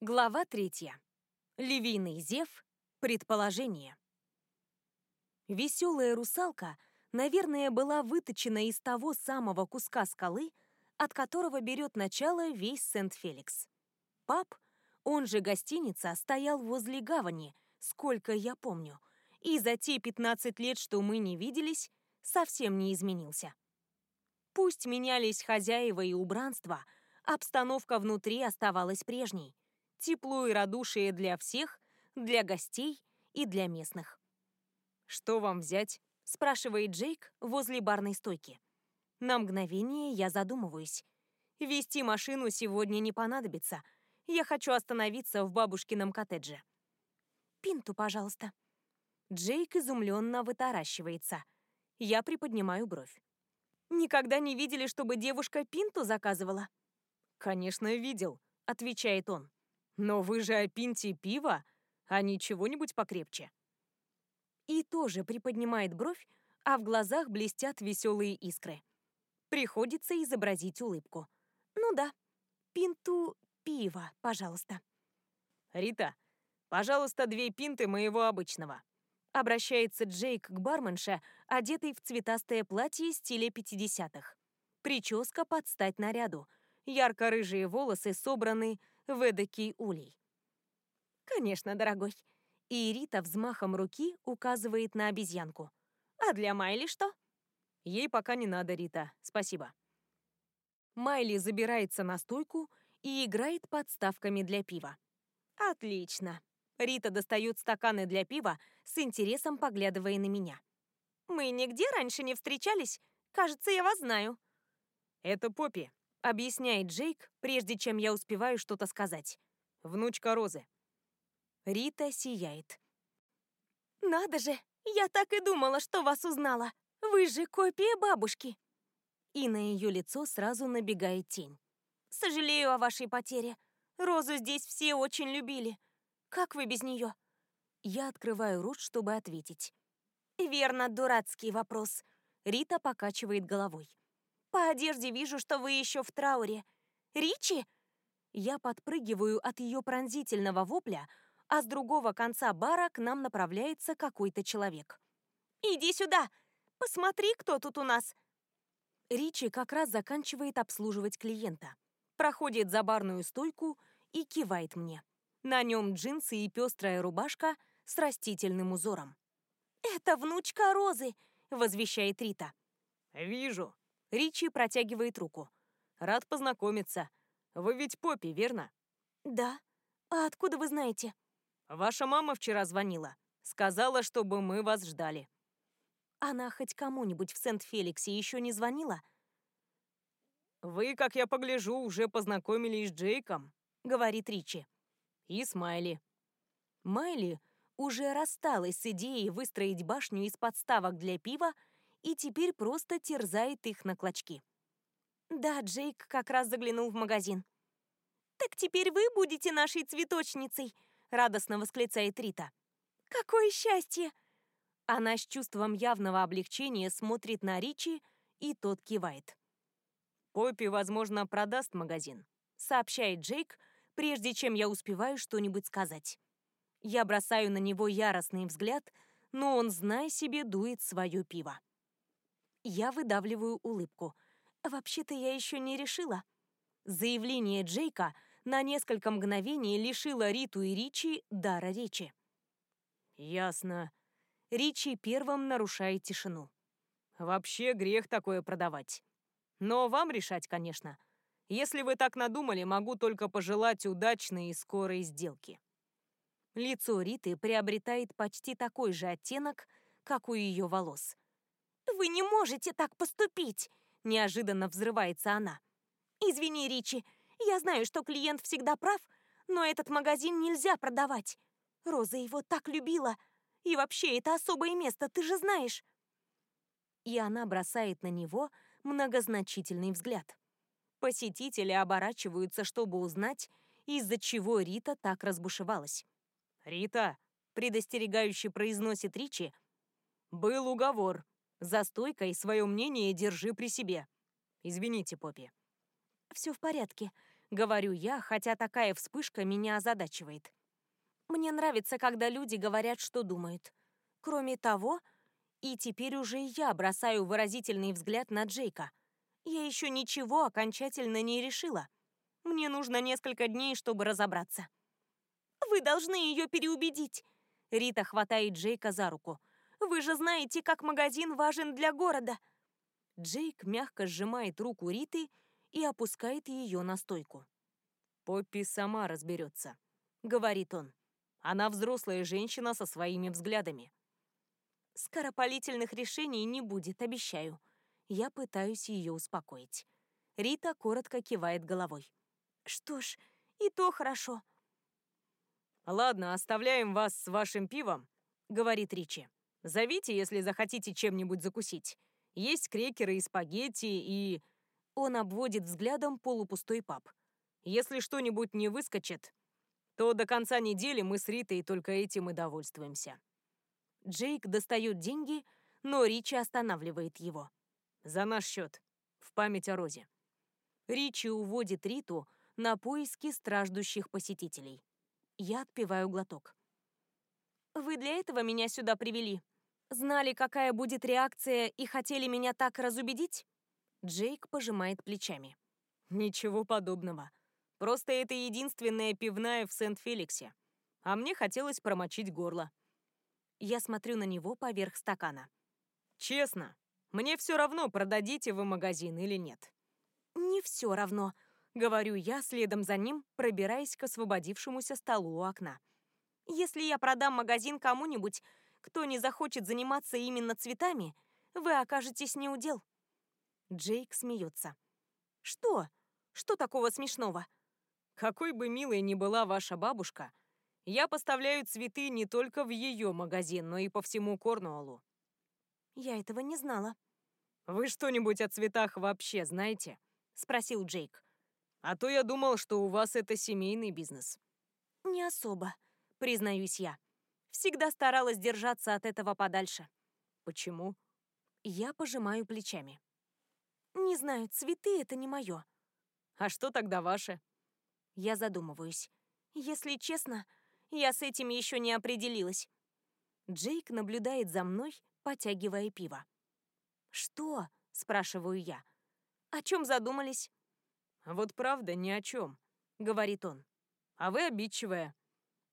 Глава третья. Львиный зев. Предположение. Веселая русалка, наверное, была выточена из того самого куска скалы, от которого берет начало весь Сент-Феликс. Пап, он же гостиница, стоял возле гавани, сколько я помню, и за те 15 лет, что мы не виделись, совсем не изменился. Пусть менялись хозяева и убранство, обстановка внутри оставалась прежней. Тепло и радушие для всех, для гостей и для местных. «Что вам взять?» – спрашивает Джейк возле барной стойки. На мгновение я задумываюсь. Вести машину сегодня не понадобится. Я хочу остановиться в бабушкином коттедже. «Пинту, пожалуйста». Джейк изумленно вытаращивается. Я приподнимаю бровь. «Никогда не видели, чтобы девушка пинту заказывала?» «Конечно, видел», — отвечает он. «Но вы же о пинте пива, а не чего-нибудь покрепче». И тоже приподнимает бровь, а в глазах блестят веселые искры. Приходится изобразить улыбку. «Ну да, пинту пива, пожалуйста». «Рита, пожалуйста, две пинты моего обычного», Обращается Джейк к барменше, одетый в цветастое платье стиля 50-х. Прическа под стать наряду. Ярко-рыжие волосы собраны в эдакий улей. «Конечно, дорогой». И Рита взмахом руки указывает на обезьянку. «А для Майли что?» «Ей пока не надо, Рита. Спасибо». Майли забирается на стойку и играет подставками для пива. «Отлично. Рита достает стаканы для пива, с интересом поглядывая на меня. «Мы нигде раньше не встречались? Кажется, я вас знаю». «Это Поппи», — объясняет Джейк, прежде чем я успеваю что-то сказать. «Внучка Розы». Рита сияет. «Надо же! Я так и думала, что вас узнала! Вы же копия бабушки!» И на ее лицо сразу набегает тень. «Сожалею о вашей потере. Розу здесь все очень любили. Как вы без нее?» Я открываю рот, чтобы ответить. «Верно, дурацкий вопрос». Рита покачивает головой. «По одежде вижу, что вы еще в трауре. Ричи?» Я подпрыгиваю от ее пронзительного вопля, а с другого конца бара к нам направляется какой-то человек. «Иди сюда! Посмотри, кто тут у нас!» Ричи как раз заканчивает обслуживать клиента. Проходит за барную стойку и кивает мне. На нем джинсы и пестрая рубашка с растительным узором. «Это внучка Розы!» — возвещает Рита. «Вижу». Ричи протягивает руку. «Рад познакомиться. Вы ведь Поппи, верно?» «Да. А откуда вы знаете?» «Ваша мама вчера звонила. Сказала, чтобы мы вас ждали». «Она хоть кому-нибудь в Сент-Феликсе еще не звонила?» «Вы, как я погляжу, уже познакомились с Джейком», — говорит Ричи и Смайли. Майли уже рассталась с идеей выстроить башню из подставок для пива и теперь просто терзает их на клочки. Да, Джейк как раз заглянул в магазин. «Так теперь вы будете нашей цветочницей!» — радостно восклицает Рита. «Какое счастье!» Она с чувством явного облегчения смотрит на Ричи, и тот кивает. «Поппи, возможно, продаст магазин», — сообщает Джейк, прежде чем я успеваю что-нибудь сказать. Я бросаю на него яростный взгляд, но он, зная себе, дует свое пиво. Я выдавливаю улыбку. Вообще-то я еще не решила. Заявление Джейка на несколько мгновений лишило Риту и Ричи дара речи. «Ясно». Ричи первым нарушает тишину. «Вообще грех такое продавать. Но вам решать, конечно. Если вы так надумали, могу только пожелать удачной и скорой сделки». Лицо Риты приобретает почти такой же оттенок, как у ее волос. «Вы не можете так поступить!» – неожиданно взрывается она. «Извини, Ричи, я знаю, что клиент всегда прав, но этот магазин нельзя продавать. Роза его так любила. И вообще, это особое место, ты же знаешь!» И она бросает на него многозначительный взгляд. Посетители оборачиваются, чтобы узнать, из-за чего Рита так разбушевалась. «Рита!» — предостерегающе произносит Ричи. «Был уговор. За стойкой свое мнение держи при себе. Извините, Поппи». «Все в порядке», Говорю я, хотя такая вспышка меня озадачивает. Мне нравится, когда люди говорят, что думают. Кроме того, и теперь уже я бросаю выразительный взгляд на Джейка. Я еще ничего окончательно не решила. Мне нужно несколько дней, чтобы разобраться. «Вы должны ее переубедить!» Рита хватает Джейка за руку. «Вы же знаете, как магазин важен для города!» Джейк мягко сжимает руку Риты и опускает ее на стойку. «Поппи сама разберется», — говорит он. «Она взрослая женщина со своими взглядами». Скоропалительных решений не будет, обещаю. Я пытаюсь ее успокоить. Рита коротко кивает головой. Что ж, и то хорошо. «Ладно, оставляем вас с вашим пивом», — говорит Ричи. «Зовите, если захотите чем-нибудь закусить. Есть крекеры и спагетти, и...» Он обводит взглядом полупустой паб. «Если что-нибудь не выскочит, то до конца недели мы с Ритой только этим и довольствуемся». Джейк достает деньги, но Ричи останавливает его. «За наш счет. В память о Розе». Ричи уводит Риту на поиски страждущих посетителей. Я отпиваю глоток. «Вы для этого меня сюда привели? Знали, какая будет реакция, и хотели меня так разубедить?» Джейк пожимает плечами. «Ничего подобного. Просто это единственная пивная в Сент-Феликсе. А мне хотелось промочить горло». Я смотрю на него поверх стакана. «Честно, мне все равно, продадите вы магазин или нет». «Не все равно», Говорю я, следом за ним, пробираясь к освободившемуся столу у окна. Если я продам магазин кому-нибудь, кто не захочет заниматься именно цветами, вы окажетесь неудел. Джейк смеется. Что? Что такого смешного? Какой бы милой ни была ваша бабушка, я поставляю цветы не только в ее магазин, но и по всему Корнуоллу. Я этого не знала. Вы что-нибудь о цветах вообще знаете? Спросил Джейк. А то я думал, что у вас это семейный бизнес. Не особо, признаюсь я. Всегда старалась держаться от этого подальше. Почему? Я пожимаю плечами. Не знаю, цветы — это не мое. А что тогда ваше? Я задумываюсь. Если честно, я с этим еще не определилась. Джейк наблюдает за мной, потягивая пиво. «Что?» — спрашиваю я. «О чем задумались?» «Вот правда, ни о чем», — говорит он. «А вы обидчивая».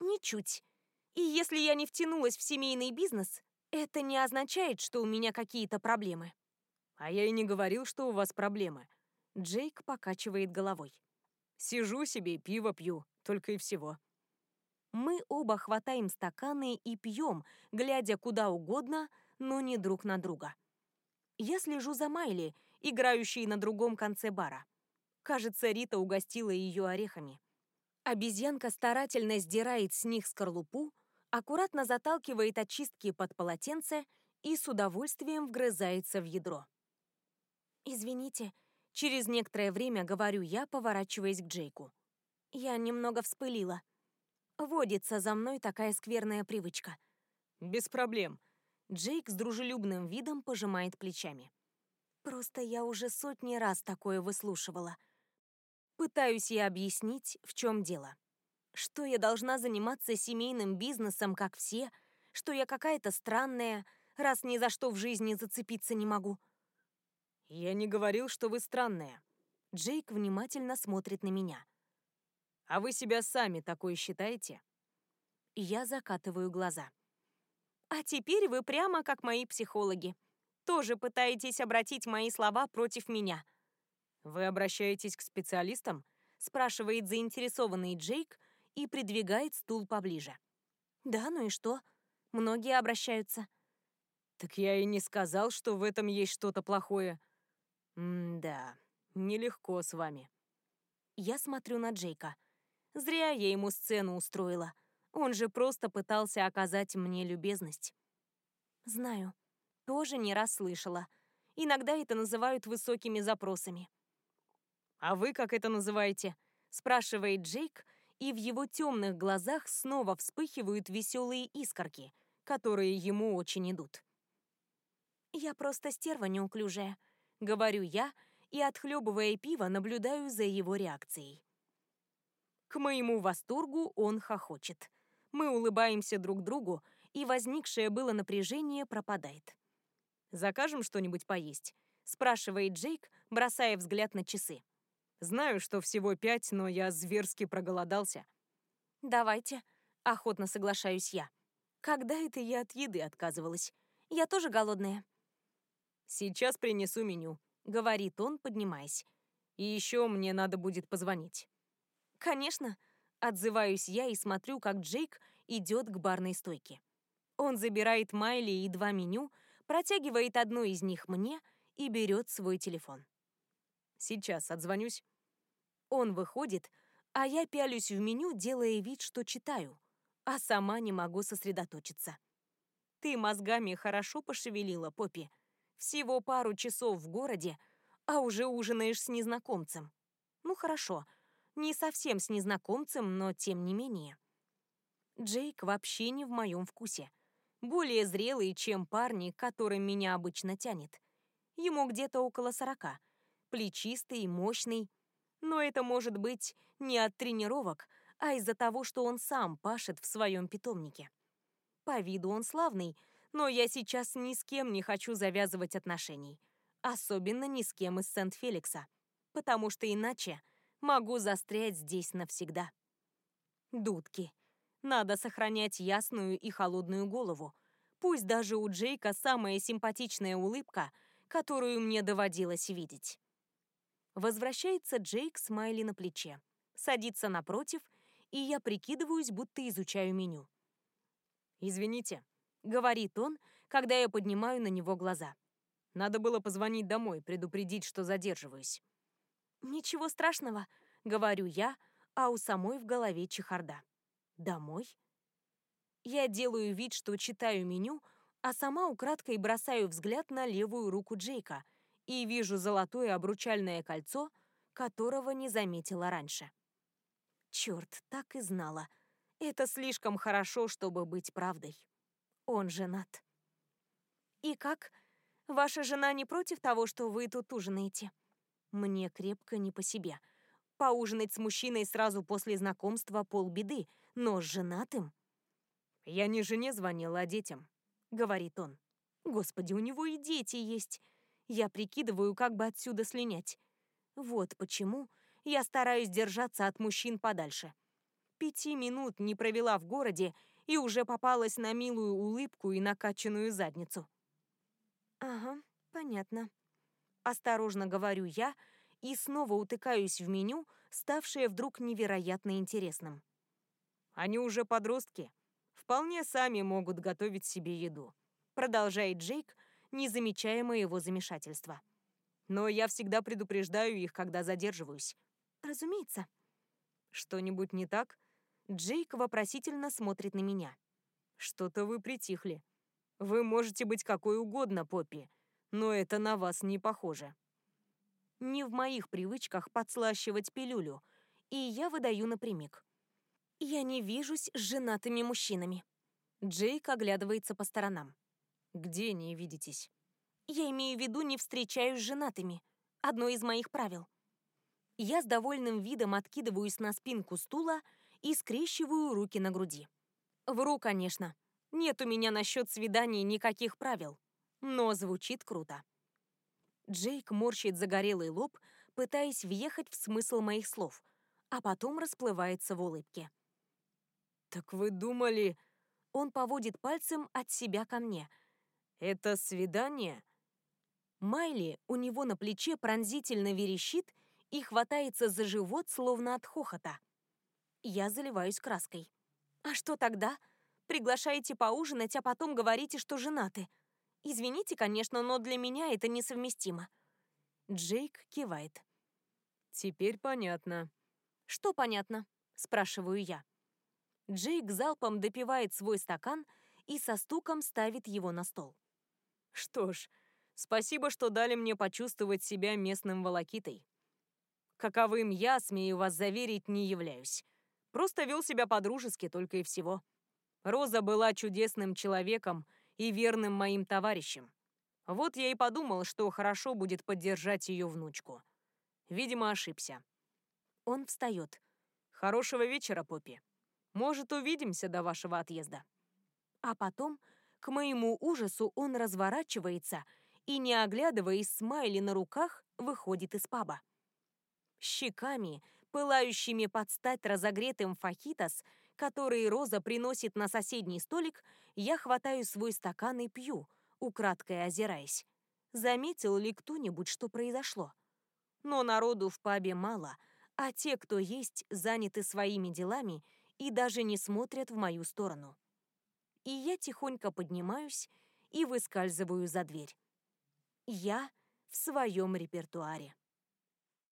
«Ничуть. И если я не втянулась в семейный бизнес, это не означает, что у меня какие-то проблемы». «А я и не говорил, что у вас проблемы». Джейк покачивает головой. «Сижу себе, пиво пью, только и всего». Мы оба хватаем стаканы и пьем, глядя куда угодно, но не друг на друга. Я слежу за Майли, играющей на другом конце бара. Кажется, Рита угостила ее орехами. Обезьянка старательно сдирает с них скорлупу, аккуратно заталкивает очистки под полотенце и с удовольствием вгрызается в ядро. «Извините», — через некоторое время говорю я, поворачиваясь к Джейку. «Я немного вспылила. Водится за мной такая скверная привычка». «Без проблем». Джейк с дружелюбным видом пожимает плечами. «Просто я уже сотни раз такое выслушивала». Пытаюсь я объяснить, в чем дело. Что я должна заниматься семейным бизнесом, как все, что я какая-то странная, раз ни за что в жизни зацепиться не могу. Я не говорил, что вы странная. Джейк внимательно смотрит на меня. А вы себя сами такой считаете? Я закатываю глаза. А теперь вы прямо как мои психологи. Тоже пытаетесь обратить мои слова против меня. «Вы обращаетесь к специалистам?» — спрашивает заинтересованный Джейк и придвигает стул поближе. «Да, ну и что? Многие обращаются». «Так я и не сказал, что в этом есть что-то плохое». «М-да, нелегко с вами». Я смотрю на Джейка. Зря я ему сцену устроила. Он же просто пытался оказать мне любезность. Знаю. Тоже не раз слышала. Иногда это называют высокими запросами. «А вы как это называете?» — спрашивает Джейк, и в его темных глазах снова вспыхивают веселые искорки, которые ему очень идут. «Я просто стерва неуклюжая», — говорю я, и, отхлебывая пиво, наблюдаю за его реакцией. К моему восторгу он хохочет. Мы улыбаемся друг другу, и возникшее было напряжение пропадает. «Закажем что-нибудь поесть?» — спрашивает Джейк, бросая взгляд на часы. «Знаю, что всего пять, но я зверски проголодался». «Давайте», — охотно соглашаюсь я. «Когда это я от еды отказывалась? Я тоже голодная». «Сейчас принесу меню», — говорит он, поднимаясь. «И еще мне надо будет позвонить». «Конечно», — отзываюсь я и смотрю, как Джейк идет к барной стойке. Он забирает Майли и два меню, протягивает одно из них мне и берет свой телефон. «Сейчас отзвонюсь». Он выходит, а я пялюсь в меню, делая вид, что читаю, а сама не могу сосредоточиться. Ты мозгами хорошо пошевелила, Поппи. Всего пару часов в городе, а уже ужинаешь с незнакомцем. Ну хорошо, не совсем с незнакомцем, но тем не менее. Джейк вообще не в моем вкусе. Более зрелый, чем парни, которым меня обычно тянет. Ему где-то около сорока. Плечистый, мощный. Но это может быть не от тренировок, а из-за того, что он сам пашет в своем питомнике. По виду он славный, но я сейчас ни с кем не хочу завязывать отношений. Особенно ни с кем из Сент-Феликса. Потому что иначе могу застрять здесь навсегда. Дудки. Надо сохранять ясную и холодную голову. Пусть даже у Джейка самая симпатичная улыбка, которую мне доводилось видеть. Возвращается Джейк с Майли на плече. Садится напротив, и я прикидываюсь, будто изучаю меню. «Извините», — говорит он, когда я поднимаю на него глаза. «Надо было позвонить домой, предупредить, что задерживаюсь». «Ничего страшного», — говорю я, а у самой в голове чехарда. «Домой?» Я делаю вид, что читаю меню, а сама украдкой бросаю взгляд на левую руку Джейка и вижу золотое обручальное кольцо, которого не заметила раньше. Черт, так и знала. Это слишком хорошо, чтобы быть правдой. Он женат. «И как? Ваша жена не против того, что вы тут ужинаете?» Мне крепко не по себе. Поужинать с мужчиной сразу после знакомства полбеды, но с женатым? «Я не жене звонил, а детям», — говорит он. «Господи, у него и дети есть. Я прикидываю, как бы отсюда слинять. Вот почему я стараюсь держаться от мужчин подальше. Пяти минут не провела в городе и уже попалась на милую улыбку и накачанную задницу». «Ага, понятно», Осторожно говорю я и снова утыкаюсь в меню, ставшее вдруг невероятно интересным. Они уже подростки. Вполне сами могут готовить себе еду. Продолжает Джейк, не замечая моего замешательства. Но я всегда предупреждаю их, когда задерживаюсь. Разумеется. Что-нибудь не так? Джейк вопросительно смотрит на меня. Что-то вы притихли. Вы можете быть какой угодно, Поппи, но это на вас не похоже. Не в моих привычках подслащивать пилюлю, и я выдаю напрямик. Я не вижусь с женатыми мужчинами. Джейк оглядывается по сторонам. Где не видитесь? Я имею в виду, не встречаюсь с женатыми. Одно из моих правил. Я с довольным видом откидываюсь на спинку стула и скрещиваю руки на груди. Вру, конечно. Нет у меня насчет свиданий никаких правил но звучит круто. Джейк морщит загорелый лоб, пытаясь въехать в смысл моих слов, а потом расплывается в улыбке. «Так вы думали...» Он поводит пальцем от себя ко мне. «Это свидание?» Майли у него на плече пронзительно верещит и хватается за живот, словно от хохота. Я заливаюсь краской. «А что тогда? Приглашаете поужинать, а потом говорите, что женаты. Извините, конечно, но для меня это несовместимо. Джейк кивает. Теперь понятно. Что понятно? Спрашиваю я. Джейк залпом допивает свой стакан и со стуком ставит его на стол. Что ж, спасибо, что дали мне почувствовать себя местным волокитой. Каковым я, смею вас заверить, не являюсь. Просто вел себя по-дружески только и всего. Роза была чудесным человеком, и верным моим товарищем. Вот я и подумал, что хорошо будет поддержать ее внучку. Видимо, ошибся. Он встает. Хорошего вечера, Поппи. Может, увидимся до вашего отъезда. А потом, к моему ужасу, он разворачивается и, не оглядываясь, смайли на руках, выходит из паба. Щеками, пылающими под стать разогретым фахитос, которые Роза приносит на соседний столик, я хватаю свой стакан и пью, украдкой озираясь. Заметил ли кто-нибудь, что произошло? Но народу в пабе мало, а те, кто есть, заняты своими делами и даже не смотрят в мою сторону. И я тихонько поднимаюсь и выскальзываю за дверь. Я в своем репертуаре.